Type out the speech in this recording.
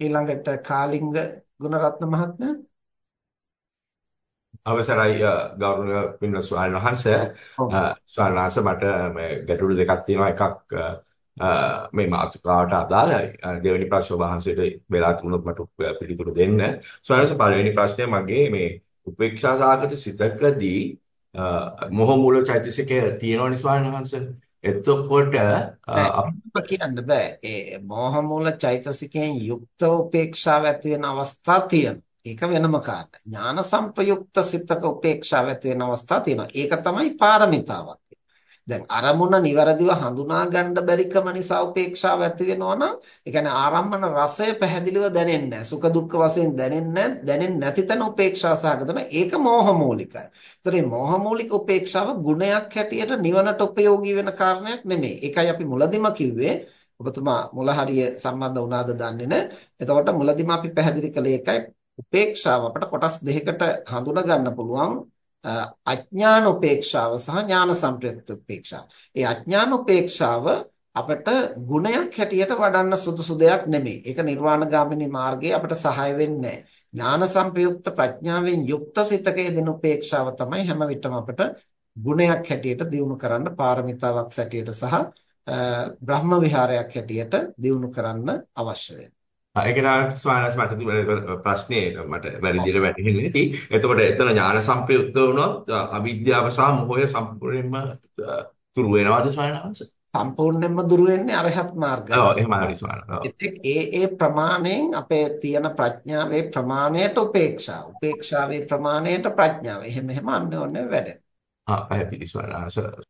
ඊළඟට කාලිංග ගුණරත්න මහත්මයා. අවසරයි ගෞරවනීය පින්වත් ස්වාමීන් වහන්සේ. ස්වාමීන් වහන්සේ මට මේ ගැටලු දෙකක් තියෙනවා. එකක් මේ මාතෘකාවට අදාළයි දෙවෙනි ප්‍රශ්න වහන්සේට වෙලා තුනක් මට පිළිතුරු දෙන්න. ස්වාමීන් වහන්සේ පළවෙනි ප්‍රශ්නේ මගේ මේ උපේක්ෂා සාගත සිතකදී මොහ මූල චෛතසිකය තියෙනවනේ ස්වාමීන් වහන්සේ එතකොට අපිට කියන්න බෑ ඒ මෝහ මූල චෛතසිකයෙන් යුක්ත උපේක්ෂාව ඇති වෙන අවස්ථා තියෙනවා ඒක වෙනම කාරණා. ඥාන සංප්‍රයුක්ත සිතක උපේක්ෂාව ඇති වෙන අවස්ථා තියෙනවා. ඒක තමයි පාරමිතාවක්. දැන් අරමුණ નિවරදිව හඳුනා ගන්න බැරිකම නිසා උපේක්ෂාව ඇති වෙනවා නම් ඒ කියන්නේ ආරම්මන රසය පැහැදිලිව දැනෙන්නේ නැහැ. සුඛ දුක්ඛ වශයෙන් දැනෙන්නේ දැනෙන්නේ නැති තැන උපේක්ෂා සහගතන ඒක මෝහ මූලිකයි. ඒතර මේ මෝහ මූලික උපේක්ෂාව ගුණයක් හැටියට නිවනට උපයෝගී වෙන කාරණයක් නෙමෙයි. ඒකයි අපි මුලදිම කිව්වේ ඔබතුමා මුල හරිය සම්බන්ධ වුණාද දන්නේ නැහැ. එතකොට මුලදිම අපි පැහැදිලි කළේ ඒකයි උපේක්ෂාව අපට කොටස් දෙකකට හඳුනා ගන්න පුළුවන් අඥාන උපේක්ෂාව සහ ඥාන සංප්‍රයුක්ත උපේක්ෂාව. ඒ අඥාන උපේක්ෂාව අපට ගුණයක් හැටියට වඩන්න සුදුසු දෙයක් නෙමෙයි. ඒක නිර්වාණගාමිනී මාර්ගයේ අපට සහාය වෙන්නේ ඥාන සංප්‍රයුක්ත ප්‍රඥාවෙන් යුක්ත සිතකයේ දෙන උපේක්ෂාව තමයි හැම විටම අපට ගුණයක් හැටියට දියුණු කරන්න පාරමිතාවක් හැටියට සහ බ්‍රහ්ම විහාරයක් හැටියට දියුණු කරන්න අවශ්‍ය වෙන්නේ. ඒක ස්වාමීන් මට ප්‍රශ්නේ මට වැරදියට වැටහෙන්නේ නැති. එතකොට එතන ඥාන සංප්‍රයුක්ත වුණොත් අවිද්‍යාව සහ මොහය සම්පූර්ණයෙන්ම දුරු වෙනවද ස්වාමීන්? සම්පූර්ණයෙන්ම දුරු වෙන්නේ අරහත් මාර්ගය. ඔව් එහෙම හරි ස්වාමීන් ඒ ඒ ප්‍රමාණයෙන් අපේ තියෙන ප්‍රඥාවේ ප්‍රමාණයට උපේක්ෂාව. උපේක්ෂාවේ ප්‍රමාණයට ප්‍රඥාව. එහෙම එහෙම අන්‍යෝන්‍ය වැඩෙනවා. ආ පැහැදිලි ස්වාමීන්.